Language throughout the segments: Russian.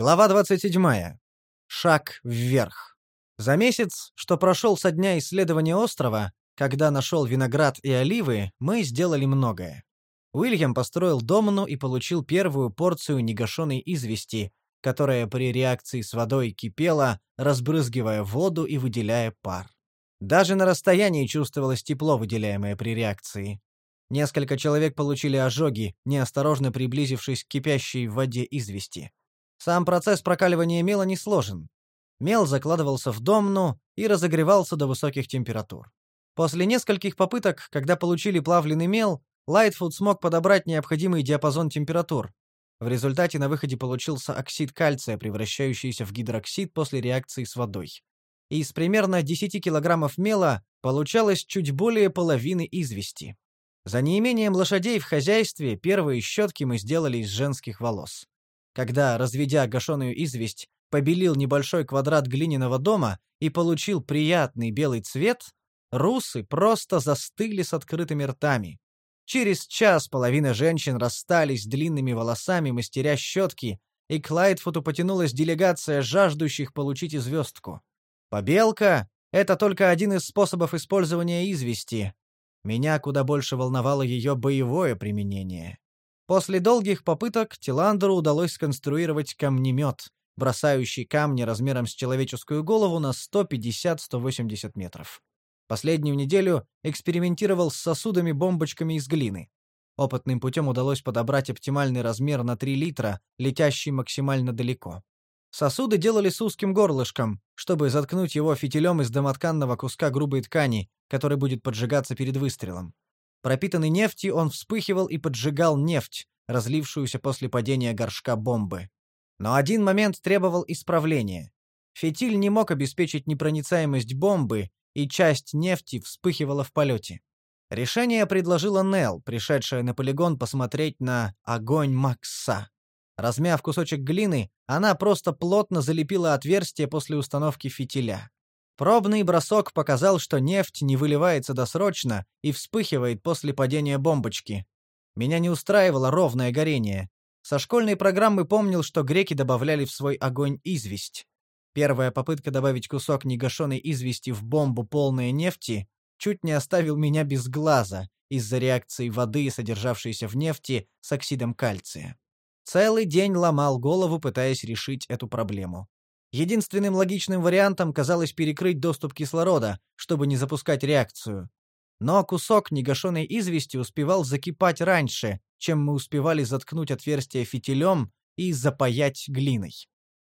Глава 27. Шаг вверх. За месяц, что прошел со дня исследования острова, когда нашел виноград и оливы, мы сделали многое. Уильям построил домну и получил первую порцию негашенной извести, которая при реакции с водой кипела, разбрызгивая воду и выделяя пар. Даже на расстоянии чувствовалось тепло, выделяемое при реакции. Несколько человек получили ожоги, неосторожно приблизившись к кипящей в воде извести. Сам процесс прокаливания мела не сложен. Мел закладывался в домну и разогревался до высоких температур. После нескольких попыток, когда получили плавленый мел, Лайтфуд смог подобрать необходимый диапазон температур. В результате на выходе получился оксид кальция, превращающийся в гидроксид после реакции с водой. Из примерно 10 килограммов мела получалось чуть более половины извести. За неимением лошадей в хозяйстве первые щетки мы сделали из женских волос. Когда, разведя гашеную известь, побелил небольшой квадрат глиняного дома и получил приятный белый цвет, русы просто застыли с открытыми ртами. Через час половина женщин расстались с длинными волосами, мастеря щетки, и к Лайтфуту потянулась делегация жаждущих получить известку. Побелка — это только один из способов использования извести, меня куда больше волновало ее боевое применение. После долгих попыток Тиландеру удалось сконструировать камнемет, бросающий камни размером с человеческую голову на 150-180 метров. Последнюю неделю экспериментировал с сосудами-бомбочками из глины. Опытным путем удалось подобрать оптимальный размер на 3 литра, летящий максимально далеко. Сосуды делали с узким горлышком, чтобы заткнуть его фитилем из домотканного куска грубой ткани, который будет поджигаться перед выстрелом. Пропитанный нефтью он вспыхивал и поджигал нефть, разлившуюся после падения горшка бомбы. Но один момент требовал исправления. Фитиль не мог обеспечить непроницаемость бомбы, и часть нефти вспыхивала в полете. Решение предложила Нел, пришедшая на полигон посмотреть на огонь Макса. Размяв кусочек глины, она просто плотно залепила отверстие после установки фитиля. Пробный бросок показал, что нефть не выливается досрочно и вспыхивает после падения бомбочки. Меня не устраивало ровное горение. Со школьной программы помнил, что греки добавляли в свой огонь известь. Первая попытка добавить кусок негашенной извести в бомбу полной нефти чуть не оставил меня без глаза из-за реакции воды, содержавшейся в нефти, с оксидом кальция. Целый день ломал голову, пытаясь решить эту проблему. Единственным логичным вариантом казалось перекрыть доступ кислорода, чтобы не запускать реакцию. Но кусок негашенной извести успевал закипать раньше, чем мы успевали заткнуть отверстие фитилем и запаять глиной.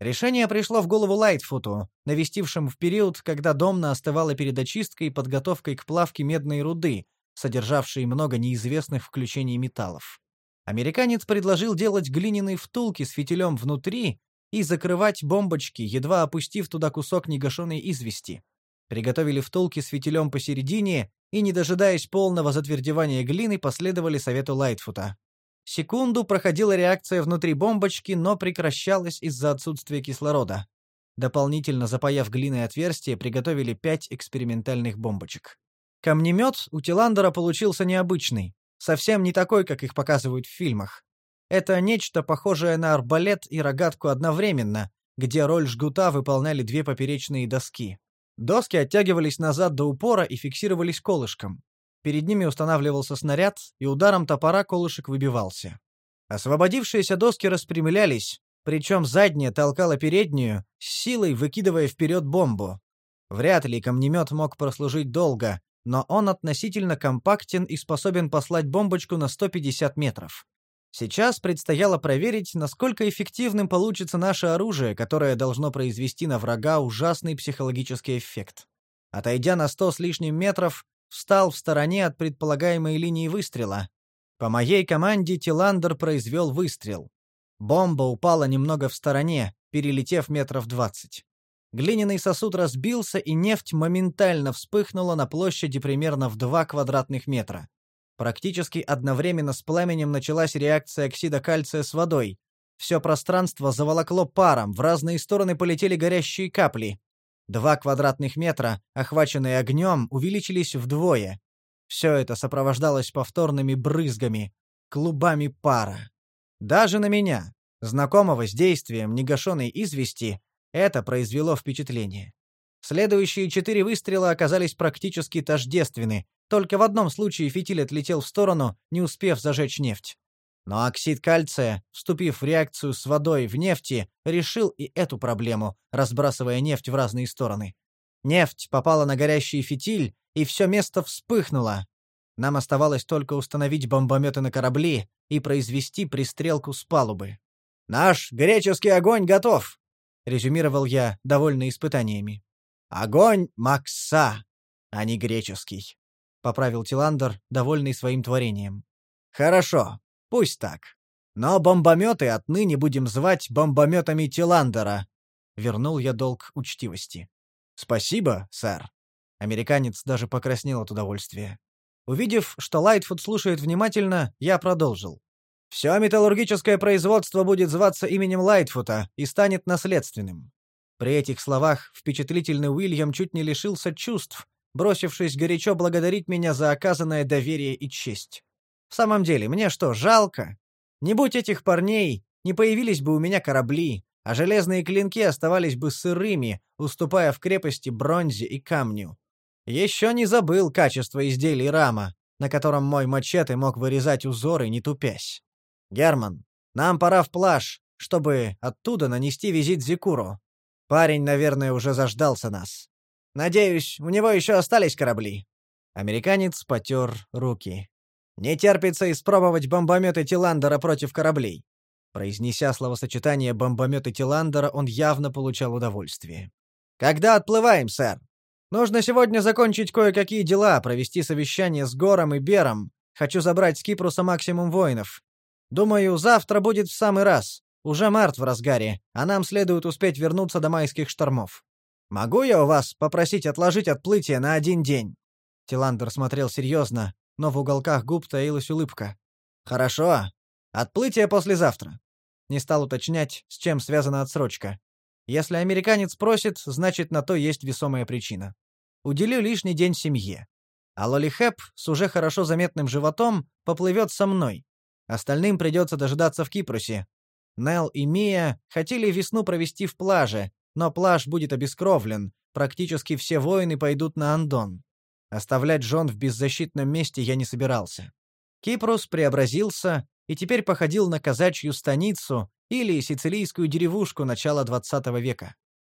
Решение пришло в голову Лайтфуту, навестившему в период, когда Домна остывала перед очисткой и подготовкой к плавке медной руды, содержавшей много неизвестных включений металлов. Американец предложил делать глиняные втулки с фитилем внутри и закрывать бомбочки, едва опустив туда кусок негашенной извести. Приготовили втулки с фитилем посередине и, не дожидаясь полного затвердевания глины, последовали совету Лайтфута. Секунду проходила реакция внутри бомбочки, но прекращалась из-за отсутствия кислорода. Дополнительно запаяв глиной отверстие, приготовили пять экспериментальных бомбочек. Камнемет у Тиландера получился необычный совсем не такой, как их показывают в фильмах. Это нечто похожее на арбалет и рогатку одновременно, где роль жгута выполняли две поперечные доски. Доски оттягивались назад до упора и фиксировались колышком. Перед ними устанавливался снаряд, и ударом топора колышек выбивался. Освободившиеся доски распрямлялись, причем задняя толкала переднюю, с силой выкидывая вперед бомбу. Вряд ли камнемет мог прослужить долго, но он относительно компактен и способен послать бомбочку на 150 метров. Сейчас предстояло проверить, насколько эффективным получится наше оружие, которое должно произвести на врага ужасный психологический эффект. Отойдя на 100 с лишним метров, встал в стороне от предполагаемой линии выстрела. По моей команде Тиландер произвел выстрел. Бомба упала немного в стороне, перелетев метров двадцать. Глиняный сосуд разбился, и нефть моментально вспыхнула на площади примерно в 2 квадратных метра. Практически одновременно с пламенем началась реакция оксида кальция с водой. Все пространство заволокло паром, в разные стороны полетели горящие капли. Два квадратных метра, охваченные огнем, увеличились вдвое. Все это сопровождалось повторными брызгами, клубами пара. Даже на меня, Знакомого с действием негашенной извести это произвело впечатление. Следующие четыре выстрела оказались практически тождественны, только в одном случае фитиль отлетел в сторону, не успев зажечь нефть. Но оксид кальция, вступив в реакцию с водой в нефти, решил и эту проблему, разбрасывая нефть в разные стороны. Нефть попала на горящий фитиль, и все место вспыхнуло. Нам оставалось только установить бомбометы на корабли и произвести пристрелку с палубы. «Наш греческий огонь готов!» — резюмировал я, довольный испытаниями. «Огонь Макса, а не греческий», — поправил Тиландер, довольный своим творением. «Хорошо, пусть так. Но бомбометы отныне будем звать бомбометами Тиландера», — вернул я долг учтивости. «Спасибо, сэр». Американец даже покраснел от удовольствия. Увидев, что Лайтфуд слушает внимательно, я продолжил. Все металлургическое производство будет зваться именем Лайтфута и станет наследственным. При этих словах впечатлительный Уильям чуть не лишился чувств, бросившись горячо благодарить меня за оказанное доверие и честь. В самом деле, мне что, жалко? Не будь этих парней, не появились бы у меня корабли, а железные клинки оставались бы сырыми, уступая в крепости бронзе и камню. Еще не забыл качество изделий рама, на котором мой мачете мог вырезать узоры, не тупясь. «Герман, нам пора в плаж, чтобы оттуда нанести визит Зикуру. Парень, наверное, уже заждался нас. Надеюсь, у него еще остались корабли». Американец потер руки. «Не терпится испробовать бомбометы Тиландера против кораблей». Произнеся словосочетание «бомбометы Тиландера», он явно получал удовольствие. «Когда отплываем, сэр? Нужно сегодня закончить кое-какие дела, провести совещание с Гором и Бером. Хочу забрать с Кипруса максимум воинов. Думаю, завтра будет в самый раз. Уже март в разгаре, а нам следует успеть вернуться до майских штормов. Могу я у вас попросить отложить отплытие на один день?» Тиландер смотрел серьезно, но в уголках губ таилась улыбка. «Хорошо. Отплытие послезавтра». Не стал уточнять, с чем связана отсрочка. Если американец просит, значит, на то есть весомая причина. Уделю лишний день семье. А Лолихеп с уже хорошо заметным животом поплывет со мной. Остальным придется дожидаться в Кипрусе. Нел и Мия хотели весну провести в плаже, но плаж будет обескровлен, практически все воины пойдут на Андон. Оставлять жен в беззащитном месте я не собирался. Кипрус преобразился и теперь походил на казачью станицу или сицилийскую деревушку начала XX века.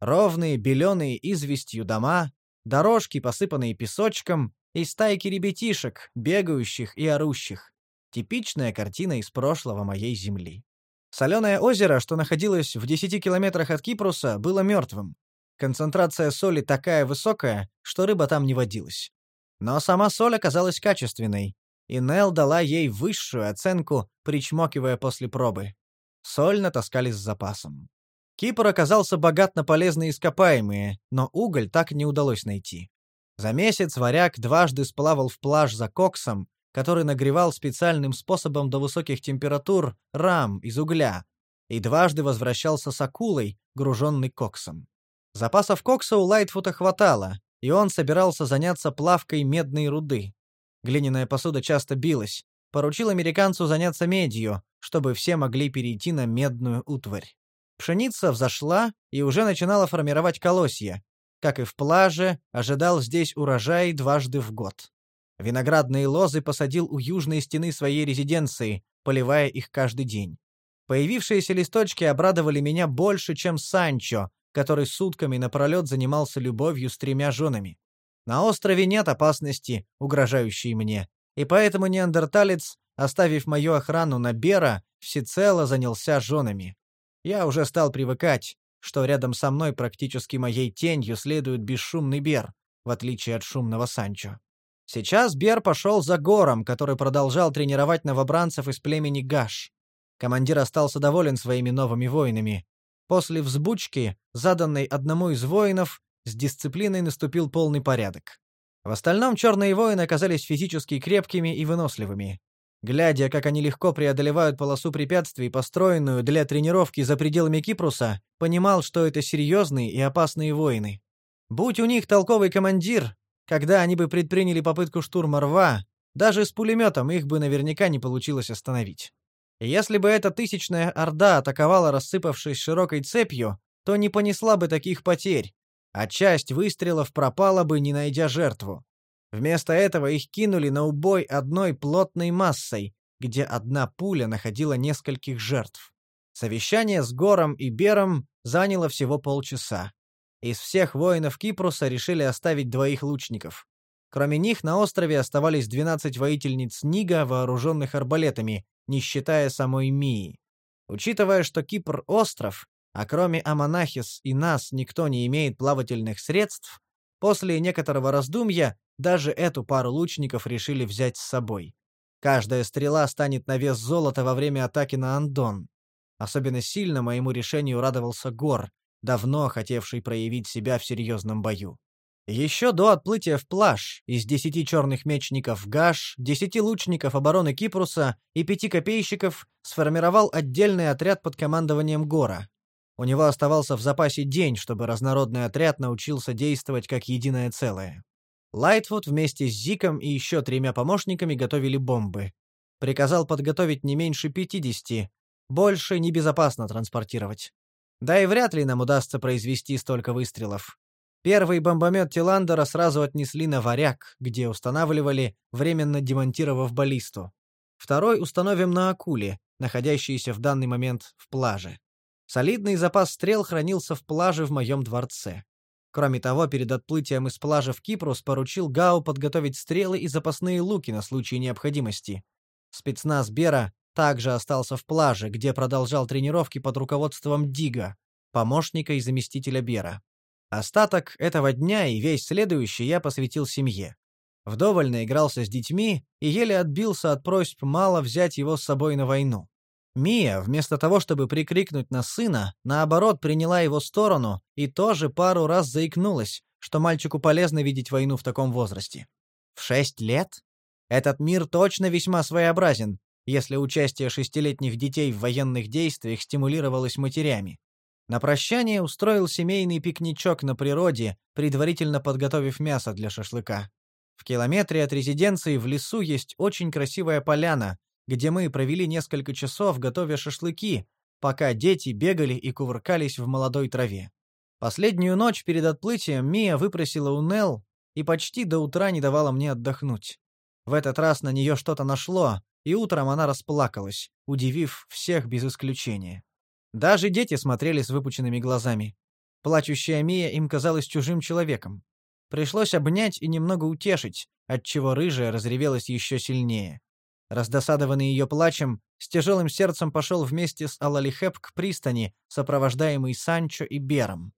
Ровные, беленые известью дома, дорожки, посыпанные песочком, и стайки ребятишек, бегающих и орущих. Типичная картина из прошлого моей земли. Соленое озеро, что находилось в 10 километрах от Кипруса, было мертвым. Концентрация соли такая высокая, что рыба там не водилась. Но сама соль оказалась качественной, и Нел дала ей высшую оценку, причмокивая после пробы. Соль натаскали с запасом. Кипр оказался богат на полезные ископаемые, но уголь так не удалось найти. За месяц варяг дважды сплавал в плаж за коксом который нагревал специальным способом до высоких температур рам из угля, и дважды возвращался с акулой, груженной коксом. Запасов кокса у Лайтфута хватало, и он собирался заняться плавкой медной руды. Глиняная посуда часто билась. Поручил американцу заняться медью, чтобы все могли перейти на медную утварь. Пшеница взошла и уже начинала формировать колосья. Как и в плаже, ожидал здесь урожай дважды в год. Виноградные лозы посадил у южной стены своей резиденции, поливая их каждый день. Появившиеся листочки обрадовали меня больше, чем Санчо, который сутками напролет занимался любовью с тремя женами. На острове нет опасности, угрожающей мне, и поэтому неандерталец, оставив мою охрану на Бера, всецело занялся женами. Я уже стал привыкать, что рядом со мной практически моей тенью следует бесшумный Бер, в отличие от шумного Санчо. Сейчас Бер пошел за Гором, который продолжал тренировать новобранцев из племени Гаш. Командир остался доволен своими новыми воинами. После взбучки, заданной одному из воинов, с дисциплиной наступил полный порядок. В остальном черные воины оказались физически крепкими и выносливыми. Глядя, как они легко преодолевают полосу препятствий, построенную для тренировки за пределами Кипруса, понимал, что это серьезные и опасные воины. Будь у них толковый командир, когда они бы предприняли попытку штурма рва, даже с пулеметом их бы наверняка не получилось остановить. Если бы эта тысячная орда атаковала, рассыпавшись широкой цепью, то не понесла бы таких потерь, а часть выстрелов пропала бы, не найдя жертву. Вместо этого их кинули на убой одной плотной массой, где одна пуля находила нескольких жертв. Совещание с Гором и Бером заняло всего полчаса. Из всех воинов Кипруса решили оставить двоих лучников. Кроме них на острове оставались 12 воительниц Нига, вооруженных арбалетами, не считая самой Мии. Учитывая, что Кипр — остров, а кроме Аманахис и нас никто не имеет плавательных средств, после некоторого раздумья даже эту пару лучников решили взять с собой. Каждая стрела станет на вес золота во время атаки на Андон. Особенно сильно моему решению радовался Гор, давно хотевший проявить себя в серьезном бою. Еще до отплытия в плаж из десяти черных мечников Гаш, десяти лучников обороны Кипруса и пяти копейщиков сформировал отдельный отряд под командованием Гора. У него оставался в запасе день, чтобы разнородный отряд научился действовать как единое целое. Лайтвуд вместе с Зиком и еще тремя помощниками готовили бомбы. Приказал подготовить не меньше пятидесяти, больше небезопасно транспортировать. Да и вряд ли нам удастся произвести столько выстрелов. Первый бомбомет Тиландера сразу отнесли на варяг, где устанавливали, временно демонтировав баллисту. Второй установим на акуле, находящейся в данный момент в плаже. Солидный запас стрел хранился в плаже в моем дворце. Кроме того, перед отплытием из плажа в Кипрус поручил Гау подготовить стрелы и запасные луки на случай необходимости. Спецназ Бера также остался в плаже, где продолжал тренировки под руководством Дига, помощника и заместителя Бера. Остаток этого дня и весь следующий я посвятил семье. Вдоволь наигрался с детьми и еле отбился от просьб мало взять его с собой на войну. Мия, вместо того, чтобы прикрикнуть на сына, наоборот приняла его сторону и тоже пару раз заикнулась, что мальчику полезно видеть войну в таком возрасте. В шесть лет? Этот мир точно весьма своеобразен, если участие шестилетних детей в военных действиях стимулировалось матерями. На прощание устроил семейный пикничок на природе, предварительно подготовив мясо для шашлыка. В километре от резиденции в лесу есть очень красивая поляна, где мы провели несколько часов, готовя шашлыки, пока дети бегали и кувыркались в молодой траве. Последнюю ночь перед отплытием Мия выпросила у Нел и почти до утра не давала мне отдохнуть. В этот раз на нее что-то нашло, и утром она расплакалась, удивив всех без исключения. Даже дети смотрели с выпученными глазами. Плачущая Мия им казалась чужим человеком. Пришлось обнять и немного утешить, отчего рыжая разревелась еще сильнее. Раздосадованный ее плачем, с тяжелым сердцем пошел вместе с Алалихеп к пристани, сопровождаемый Санчо и Бером.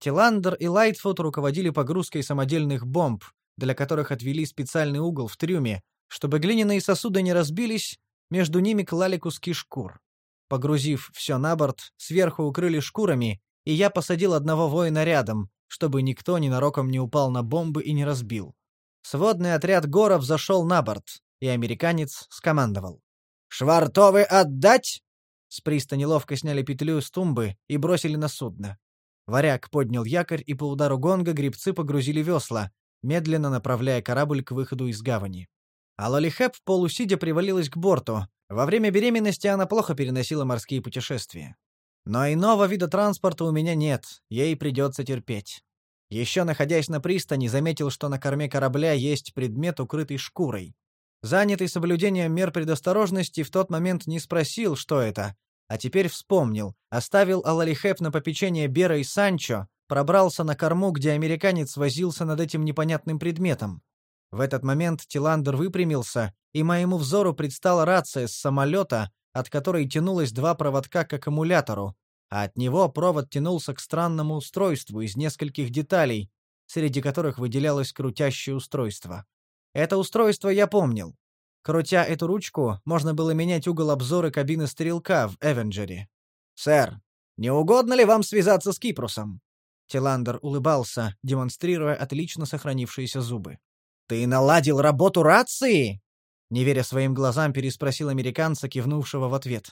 Тиландер и Лайтфуд руководили погрузкой самодельных бомб, для которых отвели специальный угол в трюме, чтобы глиняные сосуды не разбились, между ними клали куски шкур. Погрузив все на борт, сверху укрыли шкурами, и я посадил одного воина рядом, чтобы никто ненароком не упал на бомбы и не разбил. Сводный отряд горов зашел на борт, и американец скомандовал. «Швартовы отдать!» С пристани ловко сняли петлю с тумбы и бросили на судно. Варяг поднял якорь, и по удару гонга грибцы погрузили весла, медленно направляя корабль к выходу из гавани. А Лолихеп полусидя привалилась к борту. Во время беременности она плохо переносила морские путешествия. Но иного вида транспорта у меня нет, ей придется терпеть. Еще находясь на пристани, заметил, что на корме корабля есть предмет, укрытый шкурой. Занятый соблюдением мер предосторожности, в тот момент не спросил, что это, а теперь вспомнил, оставил Алалихеп на попечение Бера и Санчо, пробрался на корму, где американец возился над этим непонятным предметом. В этот момент Тиландер выпрямился, и моему взору предстала рация с самолета, от которой тянулось два проводка к аккумулятору, а от него провод тянулся к странному устройству из нескольких деталей, среди которых выделялось крутящее устройство. Это устройство я помнил. Крутя эту ручку, можно было менять угол обзора кабины стрелка в Эвенджере. «Сэр, не угодно ли вам связаться с Кипрусом?» Тиландер улыбался, демонстрируя отлично сохранившиеся зубы. «Ты наладил работу рации?» Не веря своим глазам, переспросил американца, кивнувшего в ответ.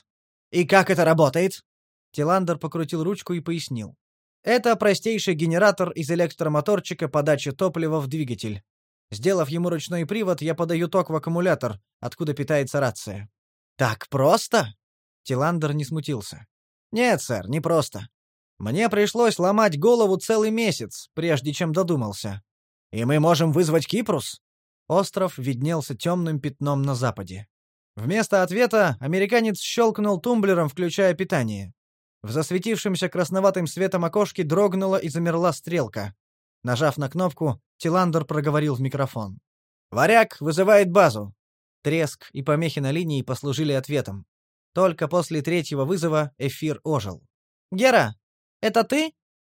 «И как это работает?» Тиландер покрутил ручку и пояснил. «Это простейший генератор из электромоторчика подачи топлива в двигатель. Сделав ему ручной привод, я подаю ток в аккумулятор, откуда питается рация». «Так просто?» Тиландер не смутился. «Нет, сэр, не просто. Мне пришлось ломать голову целый месяц, прежде чем додумался. И мы можем вызвать Кипрус?» Остров виднелся темным пятном на западе. Вместо ответа американец щелкнул тумблером, включая питание. В засветившемся красноватым светом окошке дрогнула и замерла стрелка. Нажав на кнопку, Тиландер проговорил в микрофон. «Варяг вызывает базу!» Треск и помехи на линии послужили ответом. Только после третьего вызова эфир ожил. «Гера, это ты?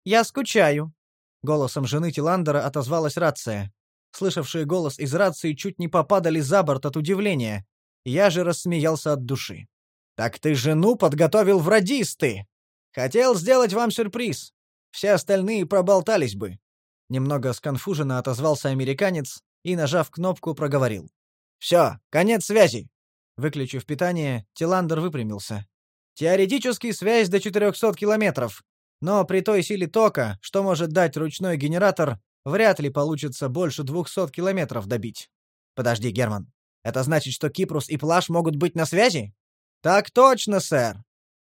Я скучаю!» Голосом жены Тиландера отозвалась рация. Слышавшие голос из рации чуть не попадали за борт от удивления. Я же рассмеялся от души. «Так ты жену подготовил в радисты!» «Хотел сделать вам сюрприз. Все остальные проболтались бы». Немного сконфуженно отозвался американец и, нажав кнопку, проговорил. «Все, конец связи!» Выключив питание, Тиландер выпрямился. «Теоретически связь до 400 километров, но при той силе тока, что может дать ручной генератор, вряд ли получится больше 200 километров добить. Подожди, Герман. Это значит, что Кипрус и Плаш могут быть на связи? Так точно, сэр.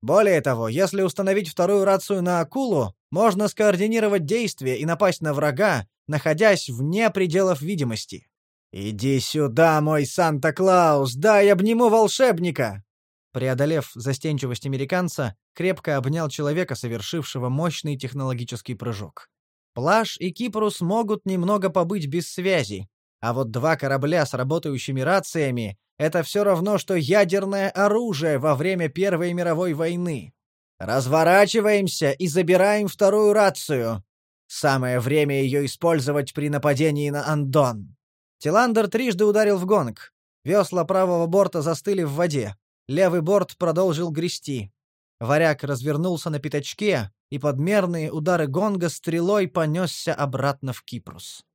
Более того, если установить вторую рацию на акулу, можно скоординировать действия и напасть на врага, находясь вне пределов видимости. Иди сюда, мой Санта-Клаус, дай обниму волшебника. Преодолев застенчивость американца, крепко обнял человека, совершившего мощный технологический прыжок. Плаш и Кипрус могут немного побыть без связи, а вот два корабля с работающими рациями — это все равно, что ядерное оружие во время Первой мировой войны. Разворачиваемся и забираем вторую рацию. Самое время ее использовать при нападении на Андон. Тиландер трижды ударил в гонг. Весла правого борта застыли в воде. Левый борт продолжил грести. Варяг развернулся на пятачке и под мерные удары гонга стрелой понесся обратно в Кипрус.